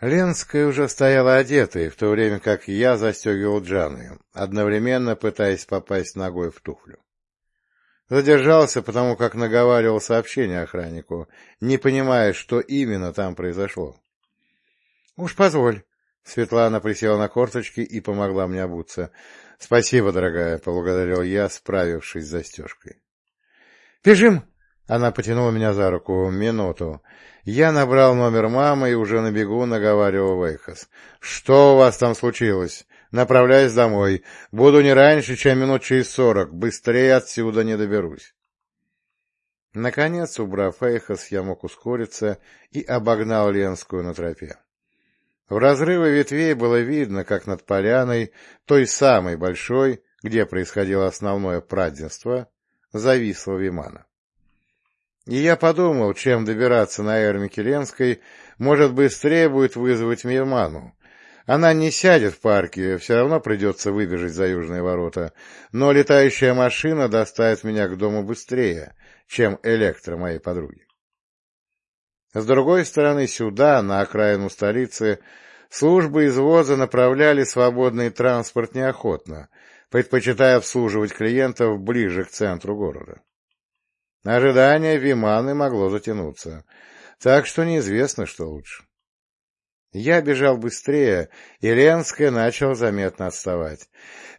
Ленская уже стояла одетой, в то время как я застегивал Джаны, одновременно пытаясь попасть ногой в туфлю. Задержался, потому как наговаривал сообщение охраннику, не понимая, что именно там произошло. — Уж позволь. Светлана присела на корточки и помогла мне обуться. — Спасибо, дорогая, — поблагодарил я, справившись с застежкой. — Бежим! Она потянула меня за руку. Минуту. Я набрал номер мамы и уже на бегу наговаривал Вейхас. — Что у вас там случилось? Направляюсь домой. Буду не раньше, чем минут через сорок. Быстрее отсюда не доберусь. Наконец, убрав Эйхос, я мог ускориться и обогнал Ленскую на тропе. В разрыве ветвей было видно, как над поляной, той самой большой, где происходило основное праденство, зависла Вимана. И я подумал, чем добираться на Эрмике Ленской, может, быстрее будет вызвать Мирману. Она не сядет в парке, все равно придется выбежать за южные ворота, но летающая машина доставит меня к дому быстрее, чем электро моей подруги. С другой стороны, сюда, на окраину столицы, службы извоза направляли свободный транспорт неохотно, предпочитая обслуживать клиентов ближе к центру города. Ожидание Виманы могло затянуться, так что неизвестно, что лучше. Я бежал быстрее, и Ленская начала заметно отставать.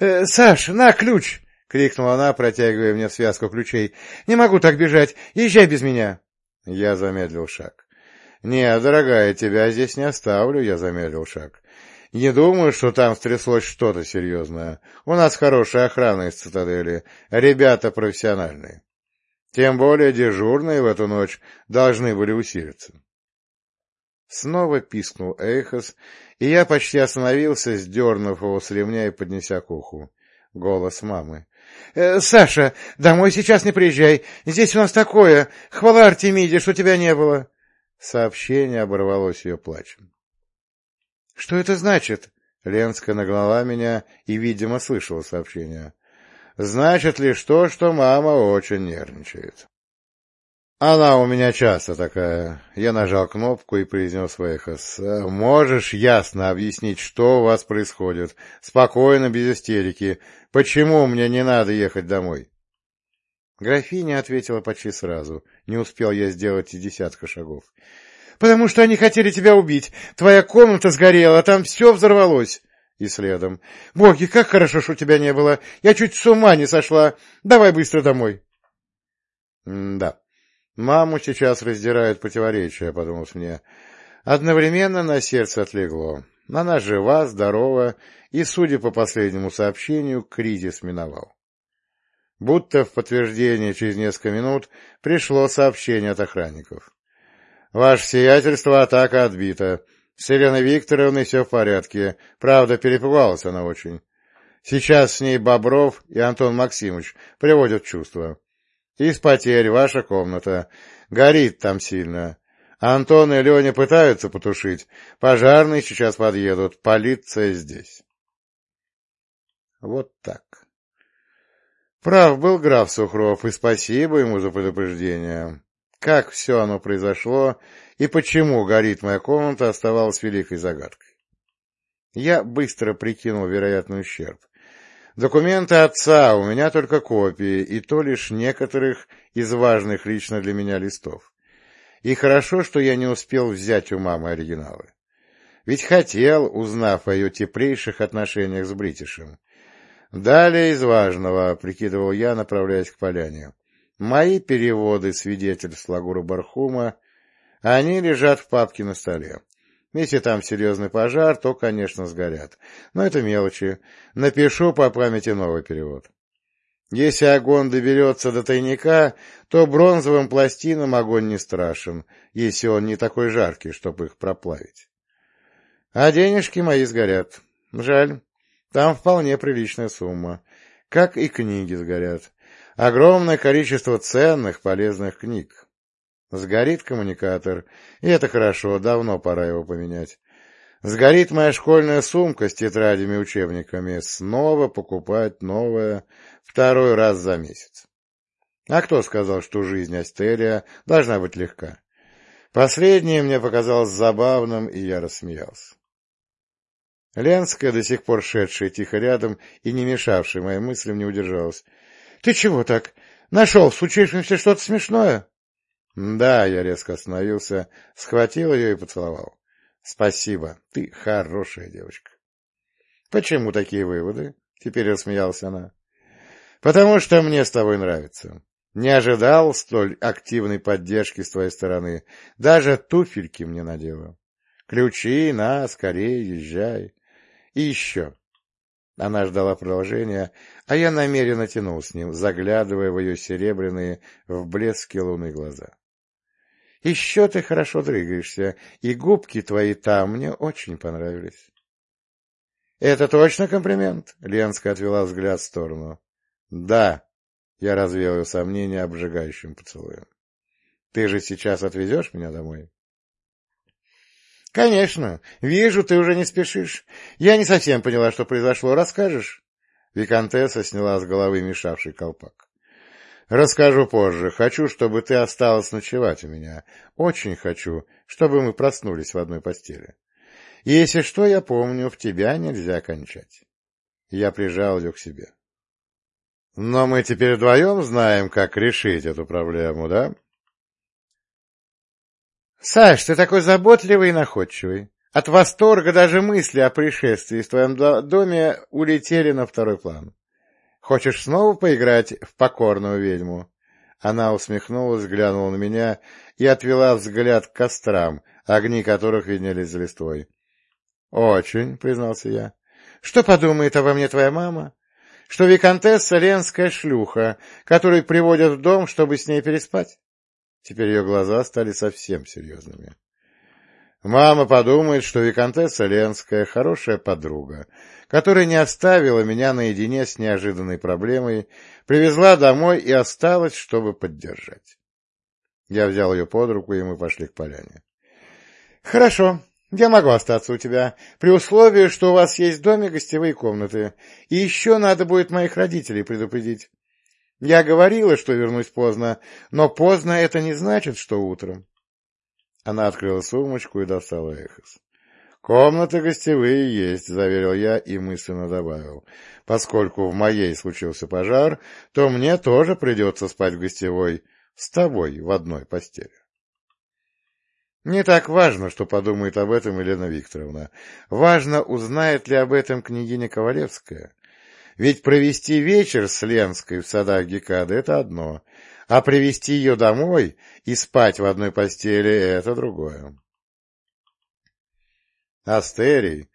«Э, — Саш, на ключ! — крикнула она, протягивая мне связку ключей. — Не могу так бежать! Езжай без меня! Я замедлил шаг. — Не, дорогая, тебя здесь не оставлю, — я замедлил шаг. — Не думаю, что там стряслось что-то серьезное. У нас хорошая охрана из цитадели, ребята профессиональные. Тем более дежурные в эту ночь должны были усилиться. Снова пискнул Эйхос, и я почти остановился, сдернув его с ремня и поднеся к уху. Голос мамы. «Э, — Саша, домой сейчас не приезжай. Здесь у нас такое. Хвала Артемиде, что тебя не было. Сообщение оборвалось ее плачем. — Что это значит? Ленская нагнала меня и, видимо, слышала сообщение значит лишь то, что мама очень нервничает. Она у меня часто такая. Я нажал кнопку и произнес Вейхас. Можешь ясно объяснить, что у вас происходит? Спокойно, без истерики. Почему мне не надо ехать домой? Графиня ответила почти сразу. Не успел я сделать и десятка шагов. — Потому что они хотели тебя убить. Твоя комната сгорела, там все взорвалось. И следом. «Боги, как хорошо, что тебя не было! Я чуть с ума не сошла! Давай быстро домой!» «Да, маму сейчас раздирают противоречия», — подумалось мне. Одновременно на сердце отлегло. Она жива, здорова, и, судя по последнему сообщению, кризис миновал. Будто в подтверждение через несколько минут пришло сообщение от охранников. «Ваше сиятельство, атака отбита. С Еленой Викторовной все в порядке. Правда, перепугалась она очень. Сейчас с ней Бобров и Антон Максимович приводят в чувство. Из потерь ваша комната. Горит там сильно. Антон и Леня пытаются потушить. Пожарные сейчас подъедут. Полиция здесь. Вот так. Прав был граф Сухров, и спасибо ему за предупреждение. Как все оно произошло и почему горит моя комната оставалась великой загадкой. Я быстро прикинул вероятный ущерб. Документы отца, у меня только копии, и то лишь некоторых из важных лично для меня листов. И хорошо, что я не успел взять у мамы оригиналы. Ведь хотел, узнав о ее теплейших отношениях с Бритишем. Далее из важного, прикидывал я, направляясь к поляне. Мои переводы свидетельств Лагура Бархума они лежат в папке на столе. Если там серьезный пожар, то, конечно, сгорят. Но это мелочи. Напишу по памяти новый перевод. Если огонь доберется до тайника, то бронзовым пластинам огонь не страшен, если он не такой жаркий, чтобы их проплавить. А денежки мои сгорят. Жаль. Там вполне приличная сумма. Как и книги сгорят. Огромное количество ценных, полезных книг. Сгорит коммуникатор, и это хорошо, давно пора его поменять. Сгорит моя школьная сумка с тетрадями и учебниками, снова покупать новое второй раз за месяц. А кто сказал, что жизнь Астерия должна быть легка? Последнее мне показалось забавным, и я рассмеялся. Ленская, до сих пор шедшая тихо рядом и не мешавшая моим мыслям, не удержалась. — Ты чего так? Нашел в случившемся что-то смешное? — Да, я резко остановился, схватил ее и поцеловал. — Спасибо, ты хорошая девочка. — Почему такие выводы? — теперь рассмеялась она. — Потому что мне с тобой нравится. Не ожидал столь активной поддержки с твоей стороны. Даже туфельки мне надела. Ключи, на, скорее, езжай. И еще. Она ждала продолжения, а я намеренно тянул с ним, заглядывая в ее серебряные в блеске луны глаза. Еще ты хорошо дрыгаешься, и губки твои там мне очень понравились. — Это точно комплимент? — Ленская отвела взгляд в сторону. — Да, я развеял ее сомнения обжигающим поцелуем. — Ты же сейчас отвезешь меня домой? — Конечно. Вижу, ты уже не спешишь. Я не совсем поняла, что произошло. Расскажешь? Викантесса сняла с головы мешавший колпак. — Расскажу позже. Хочу, чтобы ты осталась ночевать у меня. Очень хочу, чтобы мы проснулись в одной постели. Если что, я помню, в тебя нельзя кончать. Я прижал ее к себе. Но мы теперь вдвоем знаем, как решить эту проблему, да? Саш, ты такой заботливый и находчивый. От восторга даже мысли о пришествии в твоем доме улетели на второй план. Хочешь снова поиграть в покорную ведьму? Она усмехнулась, глянула на меня и отвела взгляд к кострам, огни которых виднелись за листвой. — Очень, — признался я. — Что подумает обо мне твоя мама? что виконтесса Ленская шлюха, которую приводят в дом, чтобы с ней переспать. Теперь ее глаза стали совсем серьезными. Мама подумает, что виконтесса Ленская хорошая подруга, которая не оставила меня наедине с неожиданной проблемой, привезла домой и осталась, чтобы поддержать. Я взял ее под руку, и мы пошли к поляне. — Хорошо, я могу остаться у тебя, при условии, что у вас есть в доме гостевые комнаты. И еще надо будет моих родителей предупредить. Я говорила, что вернусь поздно, но поздно это не значит, что утром. Она открыла сумочку и достала эхос. «Комнаты гостевые есть», — заверил я и мысленно добавил. «Поскольку в моей случился пожар, то мне тоже придется спать в гостевой, с тобой в одной постели». Не так важно, что подумает об этом Елена Викторовна. Важно, узнает ли об этом княгиня Ковалевская. Ведь провести вечер с Ленской в садах Гекады — это одно, а привести ее домой и спать в одной постели — это другое. «Астерий,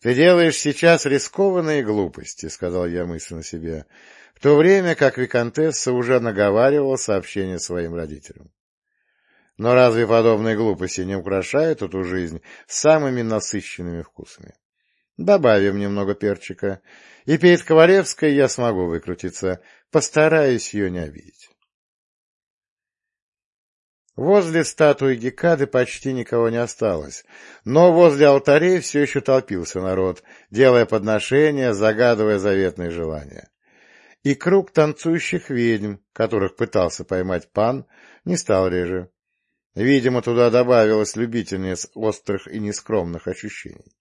ты делаешь сейчас рискованные глупости», — сказал я мысленно себе, в то время как Викантесса уже наговаривала сообщение своим родителям. Но разве подобные глупости не украшают эту жизнь самыми насыщенными вкусами? Добавим немного перчика, и перед Ковалевской я смогу выкрутиться, постараюсь ее не обидеть. Возле статуи Гекады почти никого не осталось, но возле алтарей все еще толпился народ, делая подношения, загадывая заветные желания. И круг танцующих ведьм, которых пытался поймать пан, не стал реже. Видимо, туда добавилось любительниц острых и нескромных ощущений.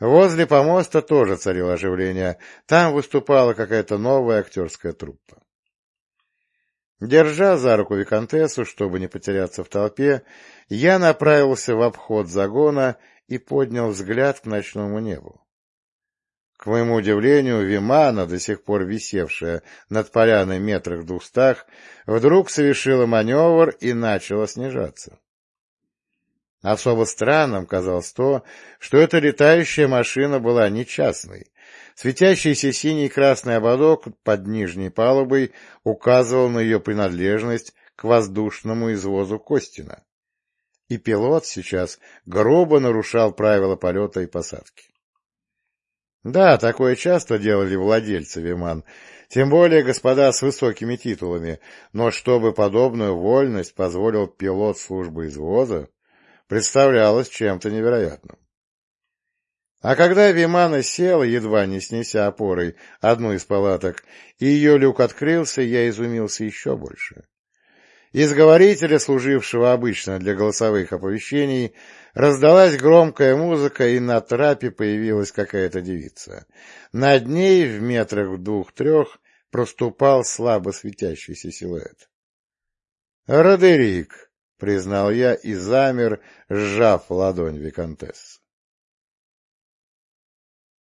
Возле помоста тоже царило оживление. Там выступала какая-то новая актерская труппа. Держа за руку виконтессу, чтобы не потеряться в толпе, я направился в обход загона и поднял взгляд к ночному небу. К моему удивлению, Вимана, до сих пор висевшая над поляной метрах двухстах, вдруг совершила маневр и начала снижаться. Особо странным казалось то, что эта летающая машина была не частной. Светящийся синий и красный ободок под нижней палубой указывал на ее принадлежность к воздушному извозу Костина. И пилот сейчас грубо нарушал правила полета и посадки. Да, такое часто делали владельцы Виман, тем более господа с высокими титулами, но чтобы подобную вольность позволил пилот службы извоза, представлялось чем-то невероятным. А когда Вимана села, едва не снеся опорой одну из палаток, и ее люк открылся, я изумился еще больше. Из говорителя, служившего обычно для голосовых оповещений, раздалась громкая музыка, и на трапе появилась какая-то девица. Над ней, в метрах двух-трех, проступал слабо светящийся силуэт. «Родерик!» — признал я и замер, сжав ладонь виконтессы.